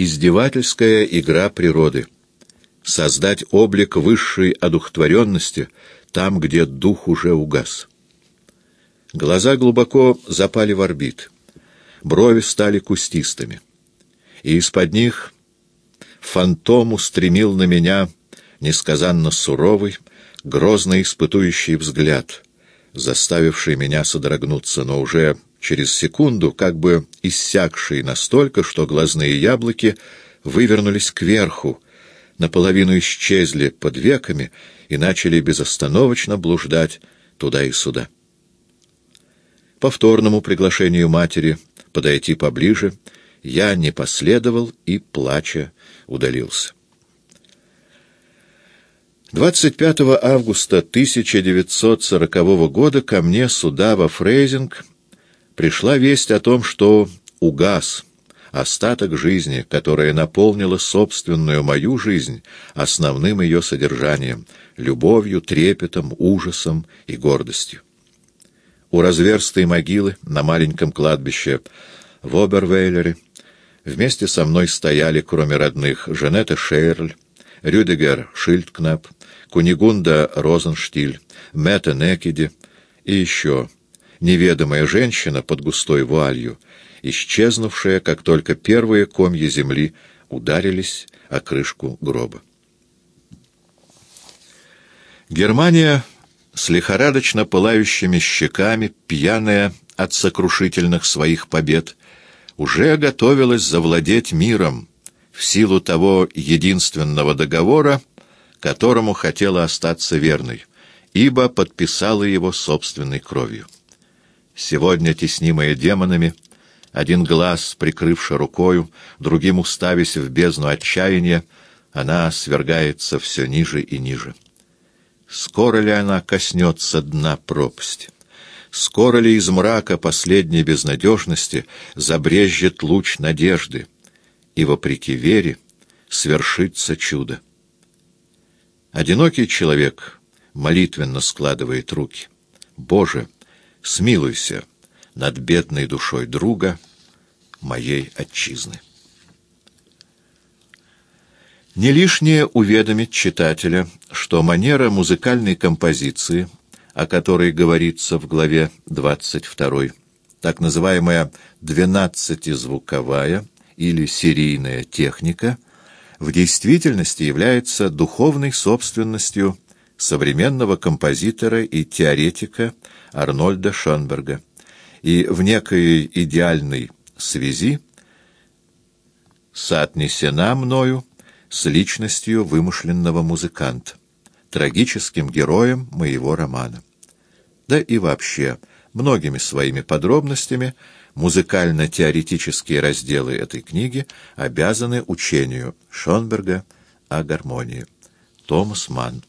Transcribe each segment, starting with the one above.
Издевательская игра природы. Создать облик высшей одухотворенности там, где дух уже угас. Глаза глубоко запали в орбит. Брови стали кустистыми. И из-под них фантом устремил на меня несказанно суровый, грозно испытующий взгляд, заставивший меня содрогнуться, но уже через секунду как бы иссякший настолько, что глазные яблоки вывернулись кверху, наполовину исчезли под веками и начали безостановочно блуждать туда и сюда. Повторному приглашению матери подойти поближе я не последовал и, плача, удалился. 25 августа 1940 года ко мне сюда, во Фрейзинг, пришла весть о том, что угас остаток жизни, которая наполнила собственную мою жизнь основным ее содержанием — любовью, трепетом, ужасом и гордостью. У разверстой могилы на маленьком кладбище в Обервейлере вместе со мной стояли, кроме родных, Жанетта Шейрль, Рюдегер Шильдкнап, Кунигунда Розенштиль, Мэтта Некиди и еще неведомая женщина под густой вуалью, исчезнувшая, как только первые комья земли ударились о крышку гроба. Германия с лихорадочно пылающими щеками, пьяная от сокрушительных своих побед, уже готовилась завладеть миром в силу того единственного договора, которому хотела остаться верной, ибо подписала его собственной кровью. Сегодня, теснимая демонами, один глаз прикрывши рукою, другим уставясь в бездну отчаяния, она свергается все ниже и ниже. Скоро ли она коснется дна пропасти? Скоро ли из мрака последней безнадежности забрежет луч надежды, и, вопреки вере, свершится чудо? Одинокий человек молитвенно складывает руки. «Боже!» Смилуйся над бедной душой друга моей отчизны. Не лишнее уведомить читателя, что манера музыкальной композиции, о которой говорится в главе 22, так называемая двенадцатизвуковая или серийная техника, в действительности является духовной собственностью современного композитора и теоретика Арнольда Шонберга, и в некой идеальной связи соотнесена мною с личностью вымышленного музыканта, трагическим героем моего романа. Да и вообще, многими своими подробностями музыкально-теоретические разделы этой книги обязаны учению Шонберга о гармонии. Томас Манн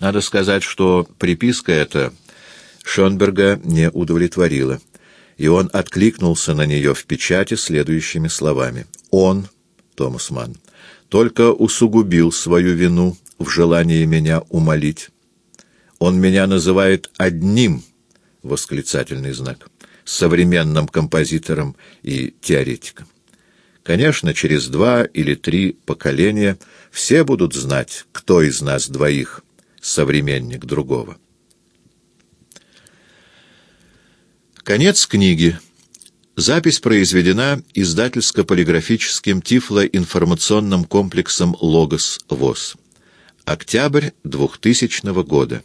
надо сказать, что приписка эта Шонберга не удовлетворила, и он откликнулся на нее в печати следующими словами. «Он, Томас Манн, только усугубил свою вину в желании меня умолить. Он меня называет одним, восклицательный знак, современным композитором и теоретиком. Конечно, через два или три поколения все будут знать, кто из нас двоих — современник другого. Конец книги. Запись произведена издательско-полиграфическим тифлоинформационным комплексом «Логос ВОЗ». Октябрь 2000 года.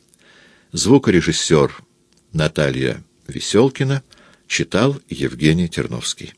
Звукорежиссер Наталья Веселкина читал Евгений Терновский.